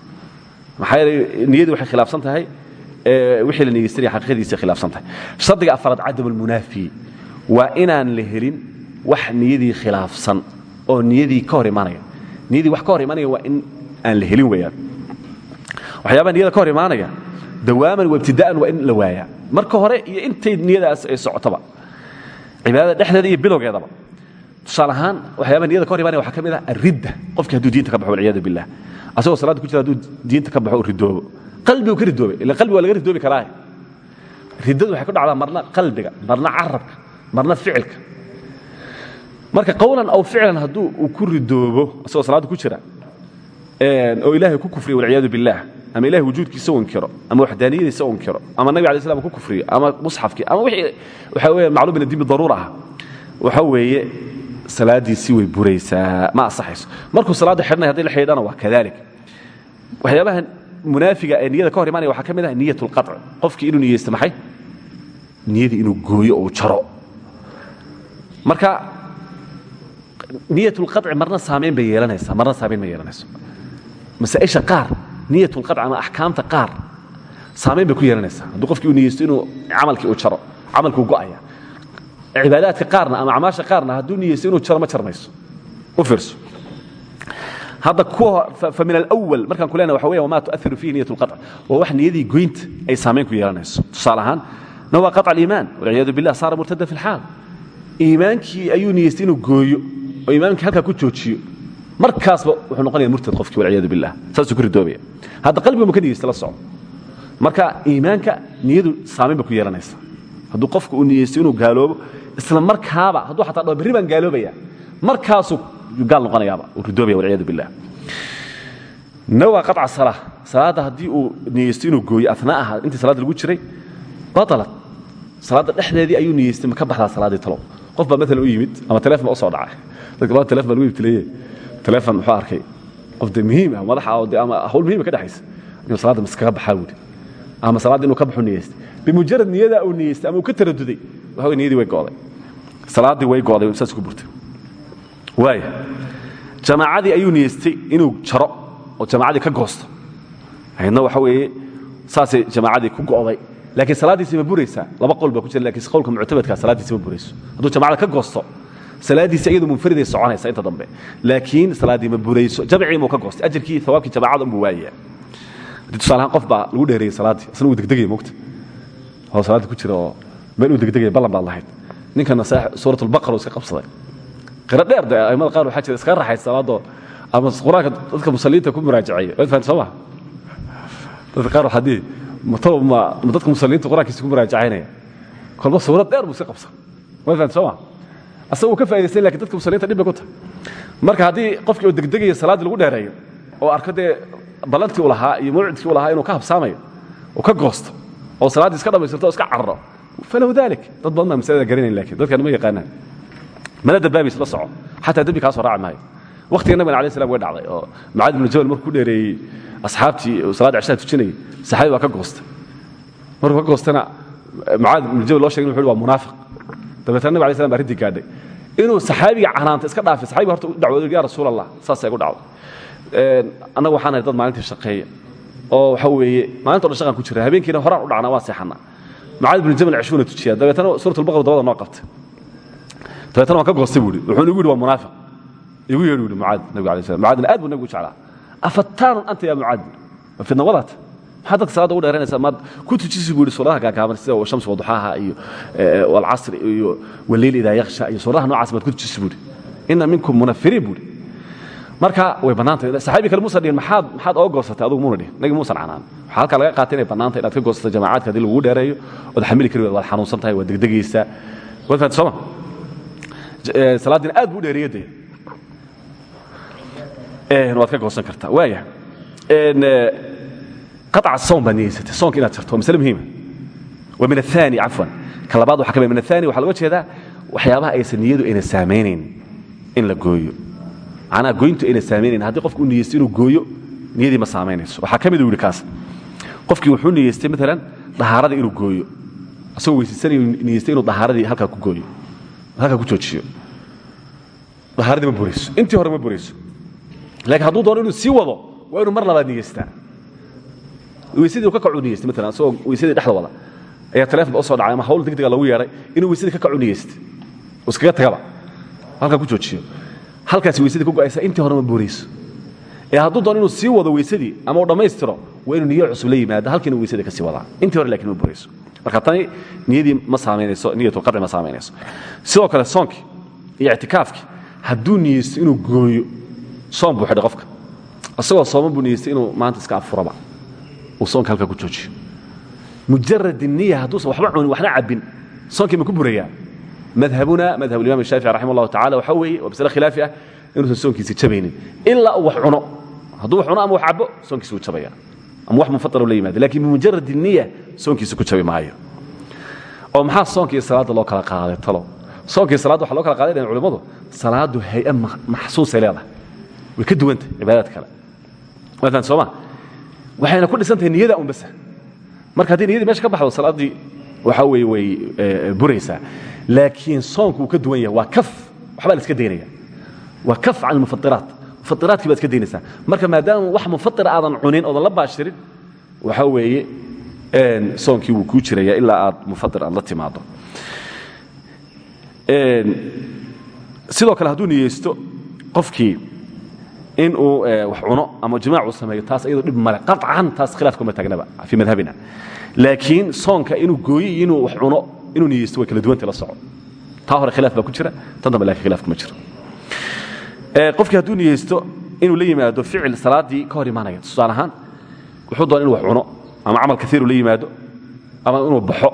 Maxaa yeelay khilaafsan tahay wixii la niyeysanaya xaqiiqadiisa khilaafsan tahay. Shardiga afaraad cadam almunaafi waa inaan la helin wax niyadii khilaafsan oo niyadii ka imaanaya. Niyadii wax ka imaanaya waa in aan la helin waxyaabaha niyada ka hor imaanaya dawaaman wa ibtida'an waa in la waayaa. Marka hore iyo intay niyadaas ay socotoba cibaadada dhexdeeda iyo bilowgeedaba. Tusaale waxyaabaha niyada ka imaanaya waxaa ka mid ah hadduu diinta ka baxo walciyaadu billah. Asagoo salaadda ku jira hadduu diinta ka baxo ridoobo qalbigu ka ridoobay ila qalbi waa laga ridoobi karaa. Riddadu waxay ku dhacdaa marna qalbiga marna carabka marna ficilka. Marka qowlan aw ficlan hadduu uu ku ridoobo isagoo salaadda ku jira oo ilaahay ku kufriyo walciyaadu billaah ama ilahay wujuudkiisa u inkiro ama waxdaaniyadiisa u inkiro ama nabi alay slam ku kufriyo ama musxafkii ama wixii waxaa weeye macluum min addiin bidaruur ah. Waxa weeye salaadiisii way buraysaa ma asaxayso markuu salaadda xidhanay haddii la xidhana waa kadalik. Waxyaabaha munaafiga ee niyada ka hor imanaya waxaa ka ah niyat lqac qofkii inuu niyeysta maxay? Niyadii inuu gooyo oo jaro. Marka niyatulqaci marna saamayn bay yeelanaysaa marna saamayn ma yeelanayso. Masaa'isha qaar niyatulqac ama axkaamta qaar saamayn bay ku yeelanaysaa. Hadduu qofkii uu niyeysto inuu camalkii uu jaro camalkuu go'aya. Cibaadaadka qaarna ama acmaasha qaarna hadduu niyeysto inuu jaro ma jarmayso. U fiirso hadda min alwal markaan ku lena waxa weya wama tuahiru fihi niyat اlqaطc waa wax niyadii goynta ay saamayn ku yeelanayso tusaale ahaan na waa qaطc aliimaan walciyaadu billah saara murtada fi اlxaal iimaankii ayuu niyeystay inuu gooyo oo iimaamkii halkaa ku joojiyo markaasba wuxuu noqonaya murtad qofkii walciyaadu billah saasuu ku ridoobaya hadda qalbiga mu ka niyeysta la soco marka iimaanka niyadu saamayn bay ku yeelanaysa hadduu qofku uu niyeysto inuu gaaloobo isla markaaba hadduu xataa dhaho berri baan gaaloobaya markaasuu gaal noqonayaaba. Uu ridoobaya walciyaadu billah. Nawaa qaطca salaa salaadda haddii uu niyeysto inuu gooyo anaaha intii salaadda lagu jiray baalat salaadda dhexdeedii ayuu niyeystay ma ka baxdaa salaaddii talow. Qof baa maalan u yimid ama telefon baa u soo dhacay. Dadka baa telefon baa lagu ibtileeye telefon muxuu arkay qof de muhiim ah madaxa oo de ama hawl muhiima ka dhexaysa. Inuu salaadda maskaga baxaa buuri ama salaadda inuu ka baxu niyeystay bimujarad niyadaa uu niyeystay ama uu ka taraduday waxa wey niyadii way go'day. Salaaddii way go'day saas ku burtay waaya jamaacadii ayuu niyeystay inuu jaro oo jamaacadii ka goosto. Aydna waxa weeye saasay jamaacadii ku go'day. Laakiin salaaddiisi ma buraysaa laba qol baa ku jira lakiin qowlka muctabadkaa salaaddiisi ma burayso. Hadduu jamacada ka goosto salaaddiisi iyadu munfariday soconaysa inta dambe. Laakiin salaaddii ma burayso. Jamcii muu ka goostay? Ajarkii hawaabkii jamacada unbuu waayaya haddii tusaalahaan qof baa lagu dheereeyey salaaddii asna uu degdegaya mogta oo salaadda ku jira oo meel uu degdegaya ballan baad lahayd. Ninkana suuratulbaqara uu iska qabsaday qiro dheer de aimada qaar waxaa jira iskaga raxaysa salaadoo ama qur'aanka dadka musalliinta ku muraajaceeya waad fahan soo ma dadka qaar waxaa dihi mataba ma dadka musalliinta qur'aankiisa ku muraajacaynaya kolba suurad dheer buu iska qabsan. Waad fahan soo ma asaga uu ka faa'idaystay laakiin dadka musalliinta dhib bay ku tahay. Marka haddii qofkii oo degdegaya salaaddii lagu dheereeyo oo arko dee ballantii u lahaa iyo mawcidkii u lahaa inuu ka habsaamayo oo ka goosto oo salaaddii iska dhammaystirto o iska cararo falahu dalik. Dad badan baa masalada garanayn laakiin dadkana ma yaqaanaan mana dambaabaysa la soco? Xataa dembi kaa soo raaci maayo. Wakhtiga nabigana alay slam way dhacday oo mucaad ibnu jabal markuu ku dheereeyey asxaabtii salaadda ceshaha tujinayay saxaabi baa ka goostay markuu ka goostana mucaad ibnu jabal loo shegay wuxu waa munaafiq. Dabeetana nabig alay slam baa rintii gaadhay. Inuu saxaabiga canaanta iska dhaafay saxaabiga horta u dacwooday ya rasuul allah saasay gu dhacday annaga waxaan nahay dad maalintii shaqeeya oo waxa weeye maalinta o dhan shaqan ku jira. Habeenkiina horaan u dhacnaa waan seexannaa mucaad ibnu jabal ceshuuna tujiyaa. Dabeetana suuratulbaqara dabada noo qabtay dabeetana waan ka goostay buu ihi wuxuu igu yidhi waa munaafiq. Igu yeedhi yidhi mucaad nabiga alay slam mucaadna aad buu nabigu u jeclaa. Afattaanun anta ya mucaad? Waa fidna wadaata maxaad dadka salaada ugu dheeranaysaa maad ku tujisi buu yidhi suuradaha gaagaaban sida shamsi waduxaaha iyo walcasri iyo waleyl idaa yakhsha iyo suuradaha noocaas baad ku tujisi buu yidhi. Ina minkum munafiriin buu yidhi. Marka way bannaantay. Saxaabi kale muusan dhihin maxaad maxaad oga goosatay adugu muuna dhihin. Nagi muusan canaan. Waxaa halkaa laga qaatay inay bannaantay inaad ka goosato jamaacadka haddii lagugu dheereeyo ood xamili kari waad xanuunsan tahay waad degdegaysaa fahanti sooma Eh, salaadina aad buu dheereeya de eh, waad ka goosan kartaa. Waaya eh, qaطca soon baad niyeysatay. Soonka inaad jarto waa masale muhiima ah. wa min aani cafwan. Ka labaad waxa ka mid min aani waxaa loga ah jeedaa waxyaabaha aysan niyadu ayna saamaynayn in la gooyo. Macnaha goyntu ayna saamaynayn haddii qofku u niyeysto inuu gooyo niyadii ma saamaynayso waxaa ka mid ah u yidhi kaas. Qofkii wuxuu niyeystay maalan dahaaradii inuu gooyo. Asagoo weysiisanayo niyeystay inuu dahaaradii halkaa ku gooyo halkaa ku joojiyo dahaaradii ma burayso intii hore ma burayso laakiin hadduu doono inuu sii wado waa inuu mar labaad niyeystaa weysadii ka kacu niyeystay maalan asagoo weysadii wada ayaa taleefon u soo dhacay ama hawl degdega lagu yeedhay inuu weysadii ka kacu niyeystay oo iskaga tagaba. Halkaa ku joojiyo halkaasi weysadii ku go'aysa intii hore ma burayso ee hadduu doono inuu sii wado weysadii ama uu dhammaystiro waa inuu niyo cusub la yimaado halkiina weysadii ka sii wadaa. Intii hore laakiin ma burayso marka tani niyadii ma saamaynayso niyatulqadci ma saamaynayso sidoo kale soonkii iyo ictikaafkii hadduu niyeysto inuu gooyo soon buu xidhay qofka. Isagoo buu niyeystay inuu maanta iska afuraba. Uu soonka halkaa ku joojiyo. Mujarad niya hadduusan waxba cunin waxna cabbin. Soonkii ma ku burayaa madhabuna madhab imam shaafici raxima allahu tacala waxaa weeye waa masle khilaafi ah inuusan soonkiisa jabaynin. Ilaa uu wax cuno. Hadduu cuno ama wax cabo soonkiisa wuu jabaya ama wax munfaطiro la yimaado laakiin bimujarad niya soonkiisa ku jabi maayo. Oo maxaa soonka iyo salaadda loo kala qaaday talo? Soonka iyo salaadda waxa loo kala qaaday dhahen culimmadu salaaddu hay'a maxsuusay leedahay. Way ka duwantah cibaadaad kale. Maalan sooma waxayna ku dhisan tahay niyada un basa marka haddii niyadii meesha ka baxdo salaaddii waxaa weeye way buraysaa. Laakiin soonku uu ka duwan yahay. Waa kaf waxbaa la iska daynaya. Waa kaf can almufairaat mufairaadkii baad iska daynaysaa marka maadaama wax mufaira aadan cunin oodan la baashirin waxaa weeye soonkii wuu kuu jiraya ilaa aad mufair aad la timaado sidoo kale hadduu niyeysto qofkii inuu wax cuno ama jimaac uu sameeyo taas iyadoo dhib male qaطcan taas khilaaf kuma taagnaba fii madhabina. Laakiin soonka inuu gooyo iyo inuu wax cuno inuu niyeysto way kala duwanta la soco. Taa hore khilaaf baa ku jira tan dambe laakiin khilaaf kuma jiro qofkii hadduu niyeysto inuu la yimaado ficil salaaddii ka hor imaanaya. Tusaale ahaan wuxuu doona inu wax cuno ama camal kaiiru la yimaado ama inuu baxo.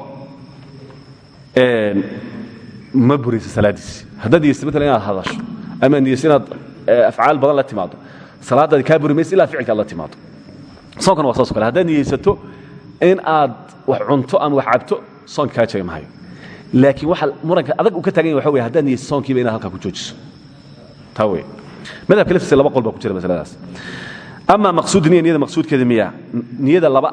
Ma buraysa salaaddiisi haddaad niyeysto maalan inaad hadasho ama niyeysto inaad afcaal badan la timaado. Salaaddaadi kaa buri maysa ilaa la timaado. Soonkana waa saas kale. Haddaad niyeysato in aad wax cunto ama wax cabto soonka kaa mahayo laakiin waxa muranka adag uu ka taagan waxa wey niyeysto soonkiiba inaad halkaa ku joojiso laftiisa laba niyada laba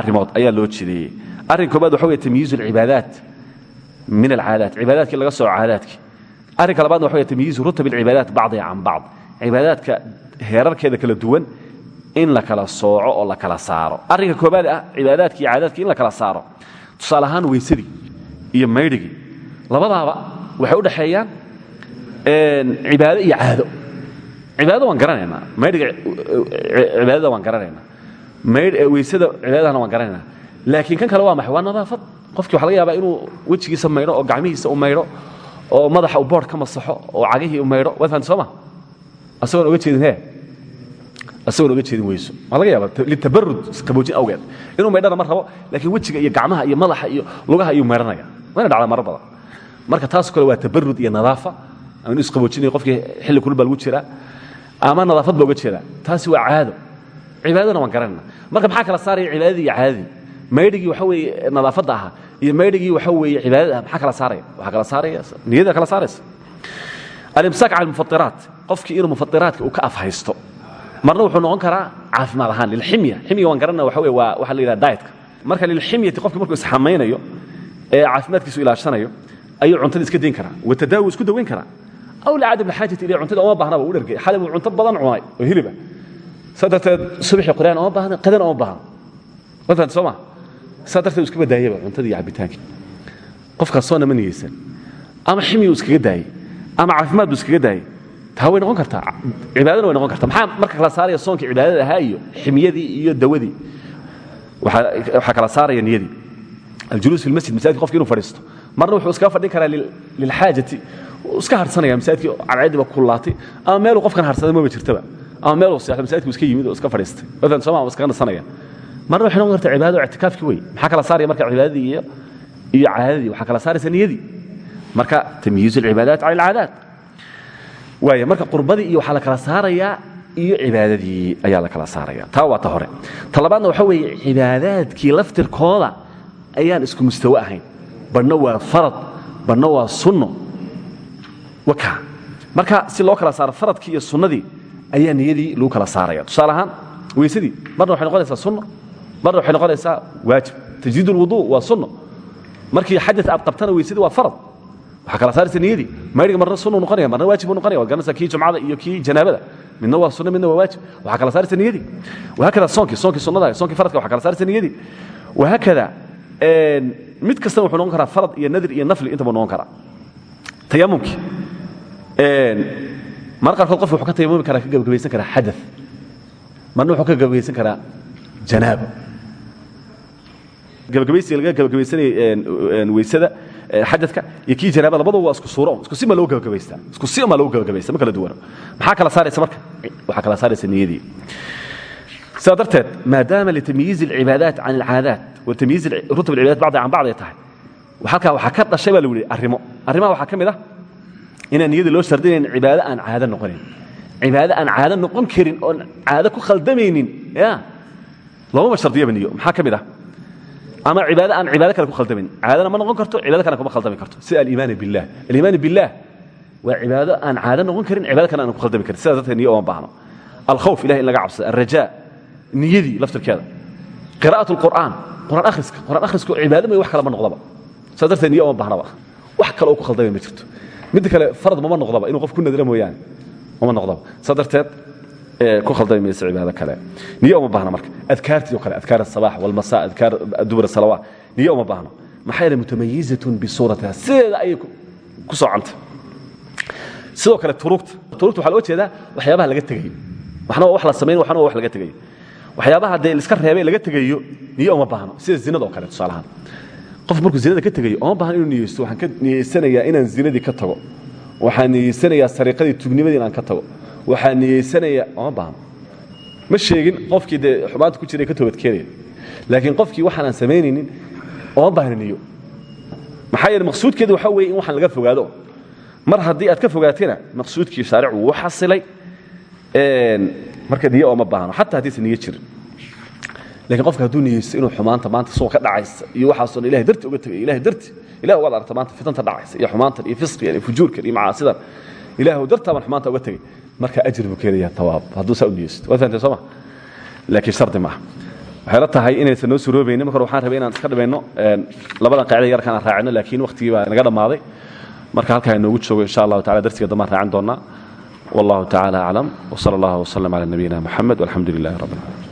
arrimood ayaa loo jideeyey. Arrin koobaad waxa wey tamyiizu alcibaadaat min alcaadaat. Cibaadaadkii laga soo caadaadkii. Arrinka labaadna waxa wey tamyiizu rutab alcibaadaat bacdiha can bacd. Cibaadaadka heerarkeeda kala duwan in la kala sooco oo la kala saaro. Arrinka koobaad ah cibaadaadki iyo in la kala saaro. Tusaale ahaan iyo maydhigii labadaaba waxay u dhexeeyaan cibaado iyo caado. Cibaadada waan garanaynaa. Maydhiga cibaadada waan garanaynaa. Weysada cibaadadana waan garanaynaa. Laakiin kan kale waa maxay? Waa nadaafad. Qofkii waxa laga yaabaa inuu wejigiisa maydho oo gacmihiisa u maydho oo madaxa u boodh ka masaxo oo cagihii u maydho. Waad soo ma? Asagoon oga jeedin he asagoon oga jeedin weyso waa laga yaaba litabarud awgeed. Inuu maydhana ma rabo laakiin wejiga iyo gacmaha iyo madaxa iyo lugaha ayuu maydhanaya. Wayna dhacdaa marar marka taasoo kale waa tabarud iyo nadaafa ama inuu isqaboojinayo qofkii xilli kulul baa lagu jiraa. Ama nadaafad baa uga jeedaa taasi waa caado. Cibaadadana waan garanayna marka maxaa kala saaraya cibaadadii iyo caadadii maydhigii waxa weeye nadaafadda ahaa iyo maydhigii waxa weeye cibaadada ah maxaa kala saaraya waxaa kala saaraya niyada kala saaraysa. Alimsaak cala almufatiraat qofkii inuu mufatiraadka uu ka afhaysto. Marna wuxuu noqon karaa caafimaad ahaan. Lilximya. Ximya waan garanaya waxa weye waa waxa la yidhaha dietka. Marka lilximyati qofki markuu isxamaynayo ee caafimaadkiisu ilaashanayo ayuu cuntada iska dayn karaa. Watadaawi isku dawayn karaa aw licadam lxaajati ilay cuntada oma baahnaba u dhergay xalay buu cunto badan cunay oo hiliba saa darteed subaxii qoryaan oma baahna qadan oma baahna wafahanta soo ma saa darteed uu iska badaayaba cuntadii iyo cabitaankii qofkaas soona ma niyeysan ama ximiyuu iskaga daayey ama caafimaad buu iskaga daayey taa way noqon kartaa cibaadana way noqon kartaa maxaa marka kala saaraya soonkii cibaadada ahaa iyo ximiyadii iyo dawadii waxaa kala saaraya niyadii aljuluus fi lmasjid masaajidka qofki inuu fadhiisto marna wuxuu iskaga fadhin karaa lilxaajati iska harsanaya masaajidkii cadceediiba kullaatay ama meeluu qofkan harsaday maba jirtaba ama meeluu seexdo masaajidku iska yimid oo iska fadhiistay. Sooma ama iskaga nasanaya marna waxay noqon kartaa cibaadada oo ictikaafkii wey maxaa kala saaraya marka cibaadadii iyo iyo caadadii waxaa kala saaraysa niyadii. Marka tamyiizu alcibaadaat cala alcaadaat waaya marka qurbadii iyo waxaa la kala saarayaa iyo cibaadadii ayaa la kala saaraya. Taa waa ta hore. Ta labaadna waxa weeye cibaadaadkii laftirkooda ayaan isku mustawe ahayn. Badhna waa farad badhna waa sunno marka si loo kala saaro faradkii iyo sunnadii ayaa niyadii lagu kala saaraya. Tusaale ahaan weysadii marna waxay noqonaysaa sunno marna waxay noqonaysaa waajib. Tajdiid ulwuduu waa sunno markii xadad aad qabtana weysadii waa farad. Waxaa kala saaraysa niyadii. Mayriga marna sunnu noqonaya marna waajib noqonaya waad garanaysaa kii jumcada iyo kii janaabada. Midna waa sunno midna waa waajib. Waxaa kala saaraysa niyadii. Wahaakada soonkii soonkii sunnada soonkii faradka waxaa kala saaraysa niyadii. Wahaakada mid kastana wuxuu noqon karaa farad iyo nadir iyo nafli intaba noqon karaa. Tayamumkii mar qaarkood qofka wuxuu ka tayamumi karaa ka gabagabaysan karaa xada marna wuxuu ka gabagabaysan karaa janaabo gabagabaysiga laga gabagabaysanaya weysada xadadka iyo kii janaabada labadaba waa isku suuro isku si ma loo gabagabaystaa isku si ma loo gabagabaysta ma kala duwano. Maxaa kala saaraysa marka? Waxaa kala saaraysa niyadii. Sidaa darteed maadaama litamyiizi alcibaadaat can alcaadaat wa tamyiizi rutub alcibadat bacdi can bacd ay tahay halkaa waxaa ka dhashay baa lagu yihi arrimo. Arrimaha waxaa ka mid ah inaan niyada loo shardinayn cibaado aan caado noqonayn cibaado aan caado noqon karin oon caado ku khaldamaynin ya? Loomaba shardiyaba niyo maxaa ka mid ah? Ama cibaado aan cibaado kale ku khaldamayn caadana ma noqon karto cibaado kalena kuma khaldami karto. Sida aliimaani billah aliimaani billah waa cibaado aan caado noqon karin cibaado kale aan ku khaldami karin. Sidaas darteed niyo ooma baahno. Alkhawf ilahay in laga cabsado. Alrajaa niyadii laftirkeeda. Qiraa'at alqur'aan qur'aan akhriska. Qur'aan akhrisku cibaado may wax kale ma noqdaba. Sidaas darteed niyo ooma baahnaba wax kale oo ku khaldamay ma jirto midda kale farad mama noqdaba inuu qof ku nadra mooyaane mama noqdaba. Sidaas darteed ku khaldami maysa cibaado kale. Niyo uma baahna marka. Adkaartii oo kale adkaar asabax walmasa adkaar dubur salawaat niyo uma baahno. Maxaa yeele mutamayizatun bisuuratiha sideeda ayay ku socanta. Sidoo kale turuugta turuugta waxaa loo jeedaa waxyaabaha laga tegayo waxna waa wax la samayn waxna waa wax laga tegayo waxyaabaha dee liska reebay laga tegayo niyo uma baahno. Sida zinada oo kale tusaalahaan qof markuu zinada ka tegayo oma baahno inuu niyeysto waxaan ka niyeysanayaa inaan zinadii ka tago. Waxaan niyeysanayaa sariiqadii tugnimadii inaan ka tago. Waxaa niyeysanayaa oma baahno ma sheegin qofkii dee xumaanta ku jiray ka toobadkeenaya laakiin qofkii waxaan aan samaynaynin oma baahno niyo maxaa yeele maqsuudkeedu waxaa weeye in waxaan laga fogaado. Mar haddii aad ka fogaatina maqsuudkii shaaricu wuu xasilay. Marka niyo ooma baahno. Xataa haddiisan niyo jirin lakiin qofka hadduu niyeysto inuu xumaanta maanta suuq ka dhacaysa iyo waxaasoo dhan ilahay darti uga tegay ilahay darti. Ilah waad aragta maanta fitanta dhacaysa iyo xumaantan iyo fisqigan iyo fujuurkan iyo macaasidan. Ilaahu dartaabaan xumaanta uga tegay marka ajir buu keenaya tawaab. Hadduu saa u niyeysto. Waad fahamtay soo ma laakiin shardi maaha. Waxay la tahay inaysan noo suroobaynin. Marka waxaan rabay inaan iska dhimayno labadan qaacida yarkaan aan raacino laakiin waqtigii baa naga dhammaaday. Marka halkaa inoogu joogo insha allahu tacala darsiga dambaan raacin doonaa wallahu tacala aclam wsala allah wslam cala nabiyina moxamed walxamdu lilahi rabbi alcalamin